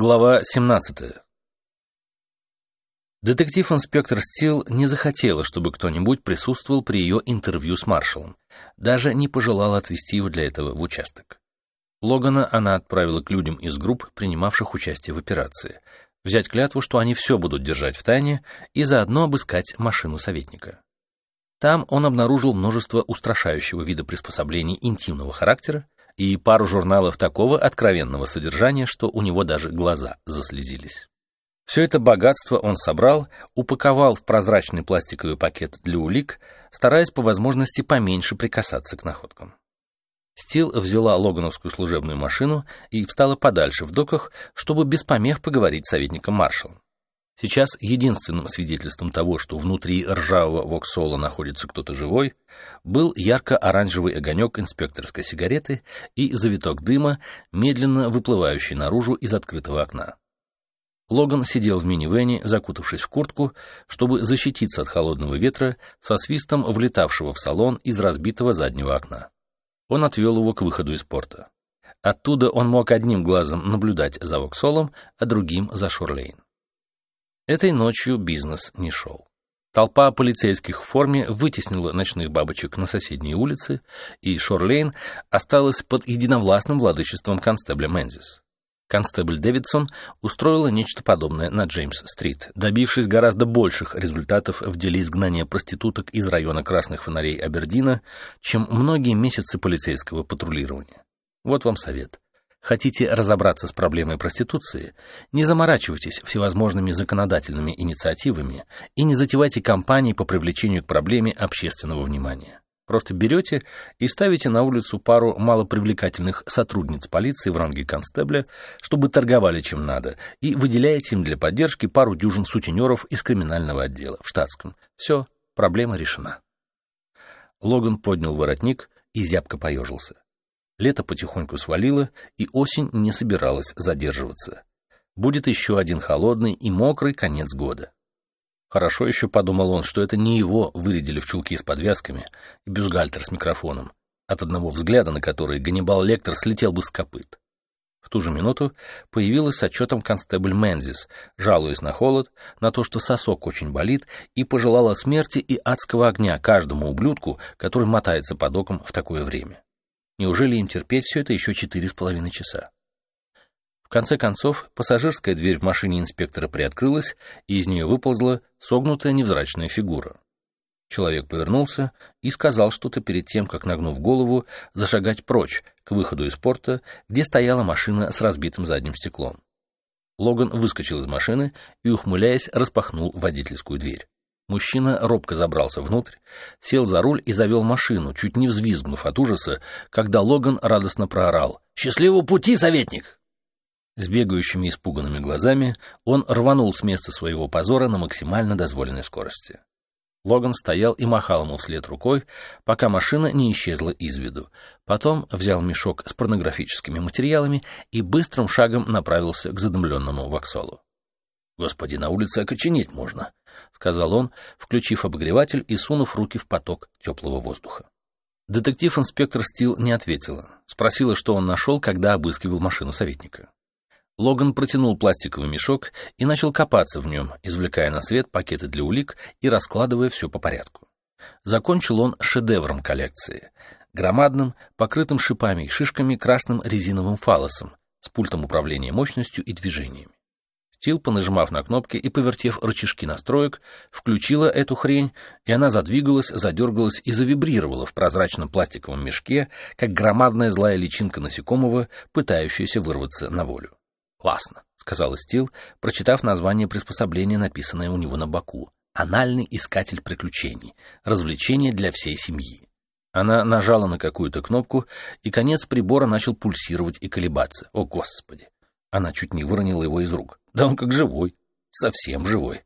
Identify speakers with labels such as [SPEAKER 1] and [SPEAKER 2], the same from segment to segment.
[SPEAKER 1] Глава 17. Детектив-инспектор Стил не захотела, чтобы кто-нибудь присутствовал при ее интервью с маршалом, даже не пожелала отвезти его для этого в участок. Логана она отправила к людям из групп, принимавших участие в операции, взять клятву, что они все будут держать в тайне, и заодно обыскать машину советника. Там он обнаружил множество устрашающего вида приспособлений интимного характера и пару журналов такого откровенного содержания, что у него даже глаза заслезились. Все это богатство он собрал, упаковал в прозрачный пластиковый пакет для улик, стараясь по возможности поменьше прикасаться к находкам. Стил взяла логановскую служебную машину и встала подальше в доках, чтобы без помех поговорить с советником маршалом. Сейчас единственным свидетельством того, что внутри ржавого воксола находится кто-то живой, был ярко-оранжевый огонек инспекторской сигареты и завиток дыма, медленно выплывающий наружу из открытого окна. Логан сидел в минивэне, закутавшись в куртку, чтобы защититься от холодного ветра со свистом влетавшего в салон из разбитого заднего окна. Он отвел его к выходу из порта. Оттуда он мог одним глазом наблюдать за Воксолом, а другим — за Шорлейн. Этой ночью бизнес не шел. Толпа полицейских в форме вытеснила ночных бабочек на соседние улицы, и Шорлейн осталась под единовластным владычеством констебля Мензис. Констебль Дэвидсон устроила нечто подобное на Джеймс-стрит, добившись гораздо больших результатов в деле изгнания проституток из района красных фонарей Абердина, чем многие месяцы полицейского патрулирования. Вот вам совет. Хотите разобраться с проблемой проституции? Не заморачивайтесь всевозможными законодательными инициативами и не затевайте кампании по привлечению к проблеме общественного внимания. Просто берете и ставите на улицу пару малопривлекательных сотрудниц полиции в ранге констебля, чтобы торговали чем надо, и выделяете им для поддержки пару дюжин сутенеров из криминального отдела в штатском. Все, проблема решена. Логан поднял воротник и зябко поежился. Лето потихоньку свалило, и осень не собиралась задерживаться. Будет еще один холодный и мокрый конец года. Хорошо еще подумал он, что это не его вырядили в чулки с подвязками и бюстгальтер с микрофоном, от одного взгляда на который Ганнибал Лектор слетел бы с копыт. В ту же минуту появилась с отчетом констебль Мензис, жалуясь на холод, на то, что сосок очень болит, и пожелала смерти и адского огня каждому ублюдку, который мотается под оком в такое время. Неужели им терпеть все это еще четыре с половиной часа? В конце концов, пассажирская дверь в машине инспектора приоткрылась, и из нее выползла согнутая невзрачная фигура. Человек повернулся и сказал что-то перед тем, как, нагнув голову, зашагать прочь, к выходу из порта, где стояла машина с разбитым задним стеклом. Логан выскочил из машины и, ухмыляясь, распахнул водительскую дверь. Мужчина робко забрался внутрь, сел за руль и завел машину, чуть не взвизгнув от ужаса, когда Логан радостно проорал «Счастливого пути, советник!». С бегающими испуганными глазами он рванул с места своего позора на максимально дозволенной скорости. Логан стоял и махал ему вслед рукой, пока машина не исчезла из виду. Потом взял мешок с порнографическими материалами и быстрым шагом направился к задымленному воксолу. «Господи, на улице окоченеть можно», — сказал он, включив обогреватель и сунув руки в поток теплого воздуха. Детектив-инспектор Стил не ответила. Спросила, что он нашел, когда обыскивал машину советника. Логан протянул пластиковый мешок и начал копаться в нем, извлекая на свет пакеты для улик и раскладывая все по порядку. Закончил он шедевром коллекции — громадным, покрытым шипами и шишками красным резиновым фалосом с пультом управления мощностью и движениями. Стил, понажимав на кнопки и повертев рычажки настроек, включила эту хрень, и она задвигалась, задергалась и завибрировала в прозрачном пластиковом мешке, как громадная злая личинка насекомого, пытающаяся вырваться на волю. «Классно», — сказала Стил, прочитав название приспособления, написанное у него на боку. «Анальный искатель приключений. Развлечение для всей семьи». Она нажала на какую-то кнопку, и конец прибора начал пульсировать и колебаться. О, Господи! Она чуть не выронила его из рук. Да он как живой. Совсем живой.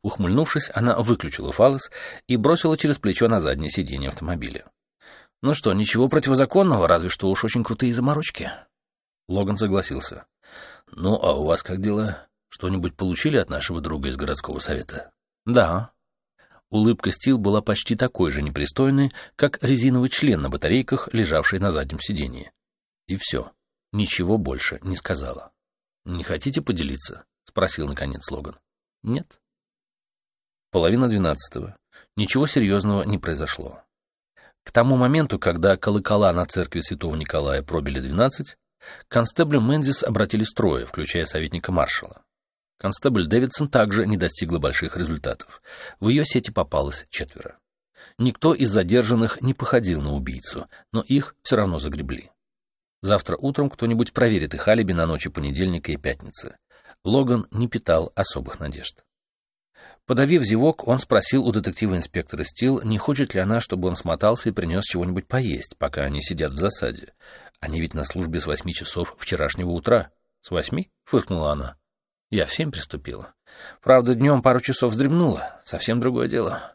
[SPEAKER 1] Ухмыльнувшись, она выключила фалос и бросила через плечо на заднее сиденье автомобиля. «Ну что, ничего противозаконного, разве что уж очень крутые заморочки». Логан согласился. «Ну, а у вас как дела? Что-нибудь получили от нашего друга из городского совета?» «Да». Улыбка Стил была почти такой же непристойной, как резиновый член на батарейках, лежавший на заднем сиденье. И все. Ничего больше не сказала. «Не хотите поделиться?» — спросил, наконец, Логан. «Нет». Половина двенадцатого. Ничего серьезного не произошло. К тому моменту, когда колокола на церкви святого Николая пробили двенадцать, констебли Мендис обратились трое, включая советника маршала. Констебль Дэвидсон также не достигла больших результатов. В ее сети попалось четверо. Никто из задержанных не походил на убийцу, но их все равно загребли. Завтра утром кто-нибудь проверит их алиби на ночи понедельника и пятницы. Логан не питал особых надежд. Подавив зевок, он спросил у детектива-инспектора Стил, не хочет ли она, чтобы он смотался и принес чего-нибудь поесть, пока они сидят в засаде. Они ведь на службе с восьми часов вчерашнего утра. С восьми? — фыркнула она. Я в семь приступила. Правда, днем пару часов вздремнула. Совсем другое дело.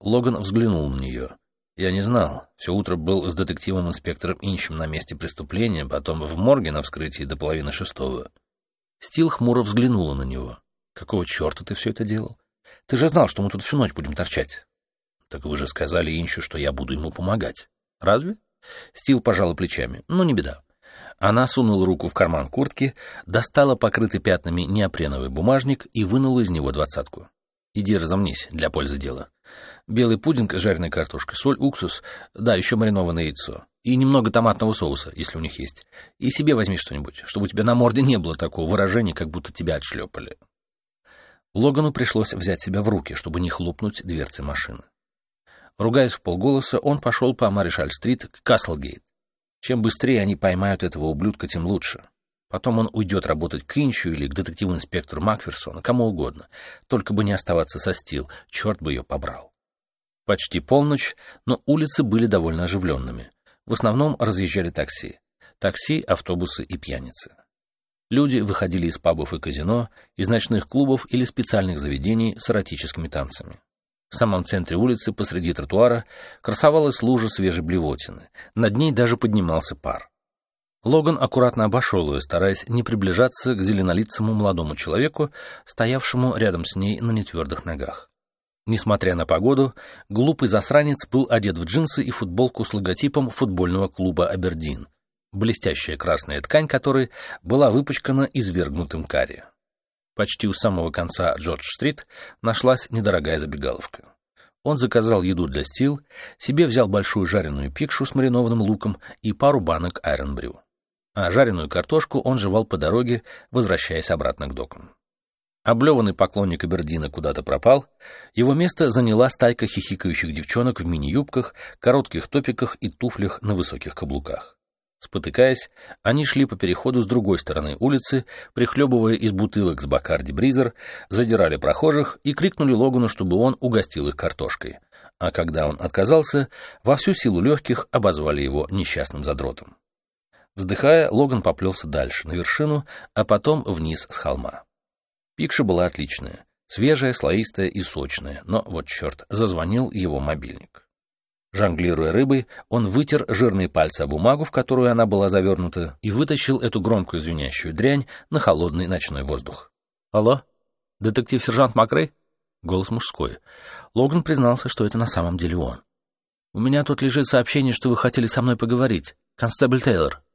[SPEAKER 1] Логан взглянул на нее. Я не знал. Все утро был с детективом-инспектором Инчем на месте преступления, потом в морге на вскрытии до половины шестого. Стил хмуро взглянула на него. «Какого черта ты все это делал? Ты же знал, что мы тут всю ночь будем торчать». «Так вы же сказали Инчу, что я буду ему помогать». «Разве?» Стил пожала плечами. «Ну, не беда. Она сунула руку в карман куртки, достала покрытый пятнами неопреновый бумажник и вынула из него двадцатку. «Иди разомнись, для пользы дела. Белый пудинг, жареная картошка, соль, уксус, да, еще маринованное яйцо. И немного томатного соуса, если у них есть. И себе возьми что-нибудь, чтобы у тебя на морде не было такого выражения, как будто тебя отшлепали». Логану пришлось взять себя в руки, чтобы не хлопнуть дверцы машины. Ругаясь в полголоса, он пошел по Маришаль-стрит к Каслгейт. Чем быстрее они поймают этого ублюдка, тем лучше. Потом он уйдет работать к Инчу или к детективу-инспектору Макферсону, кому угодно. Только бы не оставаться со стил, черт бы ее побрал. Почти полночь, но улицы были довольно оживленными. В основном разъезжали такси. Такси, автобусы и пьяницы. Люди выходили из пабов и казино, из ночных клубов или специальных заведений с эротическими танцами. В самом центре улицы, посреди тротуара, красовалась лужа свежей блевотины. Над ней даже поднимался пар. Логан аккуратно обошел ее, стараясь не приближаться к зеленолицому молодому человеку, стоявшему рядом с ней на нетвердых ногах. Несмотря на погоду, глупый засранец был одет в джинсы и футболку с логотипом футбольного клуба «Абердин», блестящая красная ткань которой была выпачкана извергнутым карри. Почти у самого конца Джордж-стрит нашлась недорогая забегаловка. Он заказал еду для Стил, себе взял большую жареную пикшу с маринованным луком и пару банок айронбрю. А жареную картошку он жевал по дороге, возвращаясь обратно к докам. Облеванный поклонник Абердина куда-то пропал, его место заняла стайка хихикающих девчонок в мини-юбках, коротких топиках и туфлях на высоких каблуках. Спотыкаясь, они шли по переходу с другой стороны улицы, прихлебывая из бутылок с Бакарди Бризер, задирали прохожих и крикнули Логану, чтобы он угостил их картошкой. А когда он отказался, во всю силу легких обозвали его несчастным задротом. Вздыхая, Логан поплелся дальше, на вершину, а потом вниз с холма. Пикша была отличная, свежая, слоистая и сочная, но, вот черт, зазвонил его мобильник. Жонглируя рыбой, он вытер жирные пальцы о бумагу, в которую она была завернута, и вытащил эту громкую звенящую дрянь на холодный ночной воздух. «Алло? Детектив-сержант Макрей?» Голос мужской. Логан признался, что это на самом деле он. «У меня тут лежит сообщение, что вы хотели со мной поговорить. Констебль Тейлор».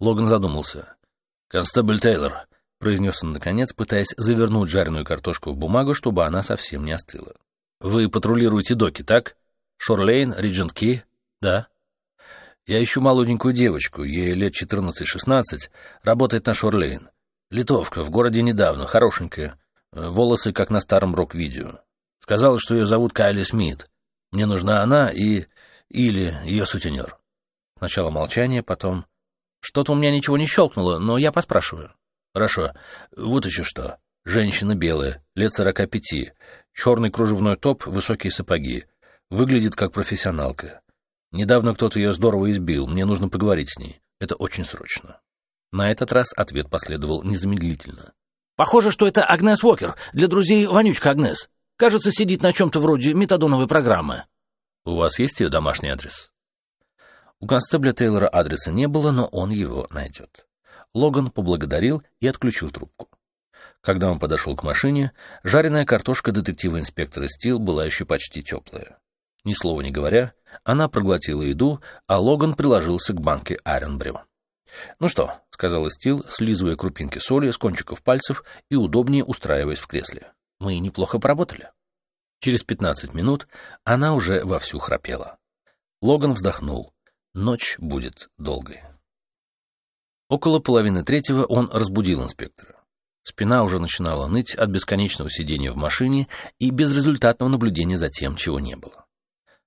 [SPEAKER 1] Логан задумался. «Констебль Тейлор», — произнес он наконец, пытаясь завернуть жареную картошку в бумагу, чтобы она совсем не остыла. «Вы патрулируете доки, так?» Шорлейн, Риджент Ки? Да. Я ищу молоденькую девочку, ей лет 14-16, работает на Шорлейн. Литовка, в городе недавно, хорошенькая. Волосы, как на старом рок-видео. Сказала, что ее зовут Кайли Смит. Мне нужна она и... или ее сутенер. Сначала молчание, потом... Что-то у меня ничего не щелкнуло, но я поспрашиваю. Хорошо. Вот еще что. Женщина белая, лет сорока пяти. Черный кружевной топ, высокие сапоги. Выглядит как профессионалка. Недавно кто-то ее здорово избил, мне нужно поговорить с ней. Это очень срочно. На этот раз ответ последовал незамедлительно.
[SPEAKER 2] «Похоже, что это Агнес Уокер, для друзей вонючка Агнес. Кажется, сидит на чем-то вроде метадоновой программы».
[SPEAKER 1] «У вас есть ее домашний адрес?» У констебля Тейлора адреса не было, но он его найдет. Логан поблагодарил и отключил трубку. Когда он подошел к машине, жареная картошка детектива-инспектора Стил была еще почти теплая. Ни слова не говоря, она проглотила еду, а Логан приложился к банке Айронбрю. «Ну что», — сказал Стил, слизывая крупинки соли с кончиков пальцев и удобнее устраиваясь в кресле. «Мы неплохо поработали». Через пятнадцать минут она уже вовсю храпела. Логан вздохнул. Ночь будет долгой. Около половины третьего он разбудил инспектора. Спина уже начинала ныть от бесконечного сидения в машине и безрезультатного наблюдения за тем, чего не было.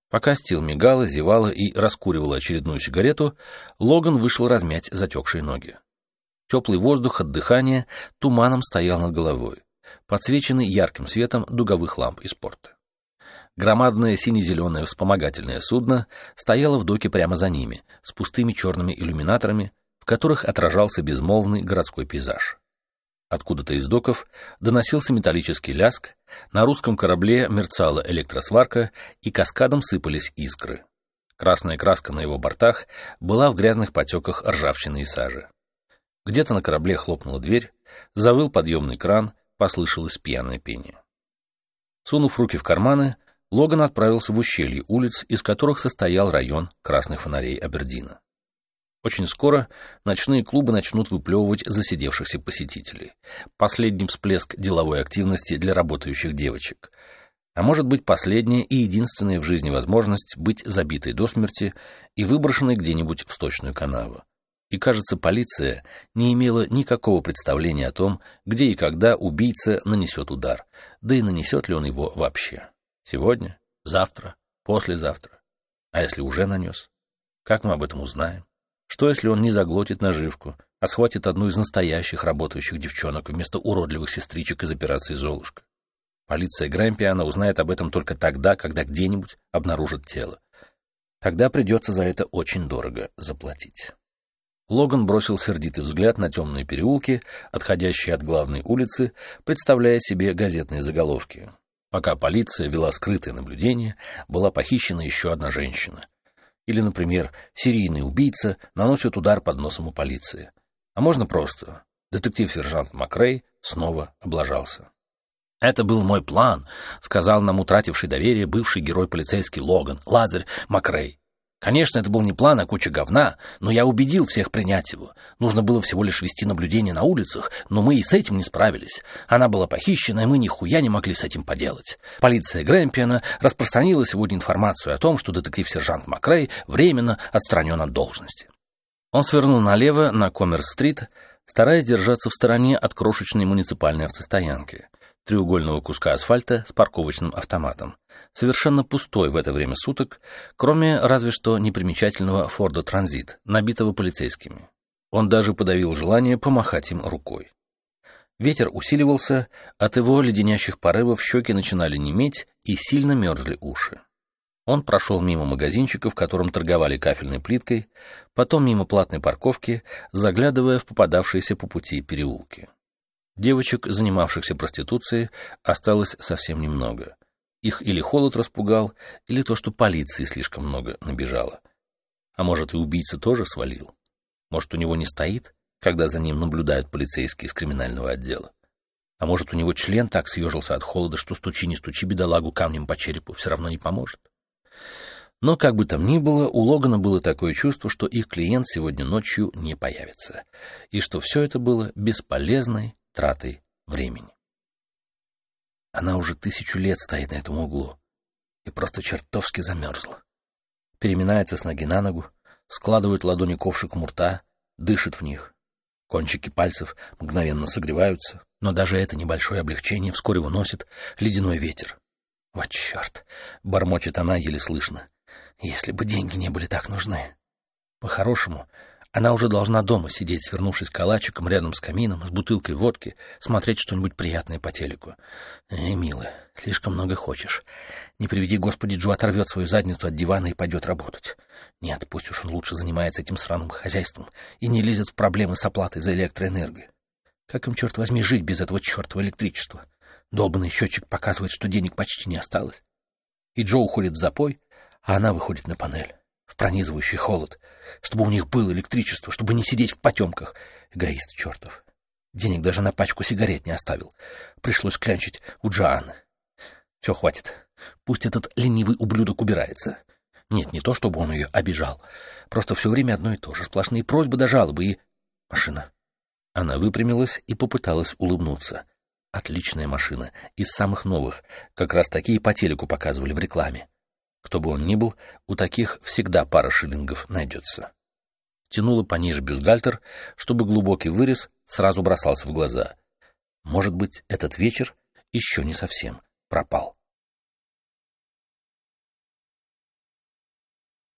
[SPEAKER 1] Пока Стил мигала, зевала и раскуривала очередную сигарету, Логан вышел размять затекшие ноги. Теплый воздух от дыхания туманом стоял над головой, подсвеченный ярким светом дуговых ламп из порта. Громадное сине-зеленое вспомогательное судно стояло в доке прямо за ними, с пустыми черными иллюминаторами, в которых отражался безмолвный городской пейзаж. Откуда-то из доков доносился металлический ляск, на русском корабле мерцала электросварка и каскадом сыпались искры. Красная краска на его бортах была в грязных потеках ржавчины и сажи. Где-то на корабле хлопнула дверь, завыл подъемный кран, послышалось пьяное пение. Сунув руки в карманы, Логан отправился в ущелье улиц, из которых состоял район красных фонарей Абердина. Очень скоро ночные клубы начнут выплевывать засидевшихся посетителей. Последний всплеск деловой активности для работающих девочек. А может быть, последняя и единственная в жизни возможность быть забитой до смерти и выброшенной где-нибудь в сточную канаву. И, кажется, полиция не имела никакого представления о том, где и когда убийца нанесет удар, да и нанесет ли он его вообще. Сегодня? Завтра? Послезавтра? А если уже нанес? Как мы об этом узнаем? Что, если он не заглотит наживку, а схватит одну из настоящих работающих девчонок вместо уродливых сестричек из операции «Золушка»? Полиция Грэмпиана узнает об этом только тогда, когда где-нибудь обнаружит тело. Тогда придется за это очень дорого заплатить. Логан бросил сердитый взгляд на темные переулки, отходящие от главной улицы, представляя себе газетные заголовки. Пока полиция вела скрытое наблюдение, была похищена еще одна женщина. Или, например, серийный убийца наносит удар под носом у полиции. А можно просто. Детектив-сержант Макрей снова облажался. «Это был мой план», — сказал нам утративший доверие бывший герой полицейский Логан, Лазарь Макрей. Конечно, это был не план, а куча говна, но я убедил всех принять его. Нужно было всего лишь вести наблюдение на улицах, но мы и с этим не справились. Она была похищена, и мы нихуя не могли с этим поделать. Полиция Грэмпиана распространила сегодня информацию о том, что детектив-сержант Макрей временно отстранен от должности. Он свернул налево на Коммерс-стрит, стараясь держаться в стороне от крошечной муниципальной автостоянки треугольного куска асфальта с парковочным автоматом, совершенно пустой в это время суток, кроме разве что непримечательного Форда Транзит, набитого полицейскими. Он даже подавил желание помахать им рукой. Ветер усиливался, от его леденящих порывов щеки начинали неметь и сильно мерзли уши. Он прошел мимо магазинчика, в котором торговали кафельной плиткой, потом мимо платной парковки, заглядывая в попадавшиеся по пути переулки. Девочек, занимавшихся проституцией, осталось совсем немного. Их или холод распугал, или то, что полиции слишком много набежало. А может, и убийца тоже свалил? Может, у него не стоит, когда за ним наблюдают полицейские из криминального отдела? А может, у него член так съежился от холода, что стучи не стучи бедолагу камнем по черепу, все равно не поможет? Но, как бы там ни было, у Логана было такое чувство, что их клиент сегодня ночью не появится, и что все это было бесполезной тратой времени. Она уже тысячу лет стоит на этом углу и просто чертовски замерзла. Переминается с ноги на ногу, складывает ладони ковшик у рта, дышит в них. Кончики пальцев мгновенно согреваются, но даже это небольшое облегчение вскоре выносит ледяной ветер. «Вот черт!» — бормочет она еле слышно. «Если бы деньги не были так нужны!» По-хорошему, она уже должна дома сидеть, свернувшись калачиком рядом с камином, с бутылкой водки, смотреть что-нибудь приятное по телеку. Эй, милая, слишком много хочешь. Не приведи, Господи, Джо оторвет свою задницу от дивана и пойдет работать. Нет, пусть уж он лучше занимается этим сраным хозяйством и не лезет в проблемы с оплатой за электроэнергию. Как им, черт возьми, жить без этого чертова электричества? Долбанный счетчик показывает, что денег почти не осталось. И Джо уходит в запой, а она выходит на панель в пронизывающий холод, чтобы у них было электричество, чтобы не сидеть в потемках. Эгоист чертов. Денег даже на пачку сигарет не оставил. Пришлось клянчить у Джоанны. Все, хватит. Пусть этот ленивый ублюдок убирается. Нет, не то, чтобы он ее обижал. Просто все время одно и то же. Сплошные просьбы до жалобы и... Машина. Она выпрямилась и попыталась улыбнуться. Отличная машина. Из самых новых. Как раз такие по телеку показывали в рекламе. Кто бы он ни был, у таких всегда пара шиллингов найдется. Тянула пониже бюстгальтер, чтобы глубокий вырез сразу бросался в глаза. Может быть, этот вечер еще не совсем пропал.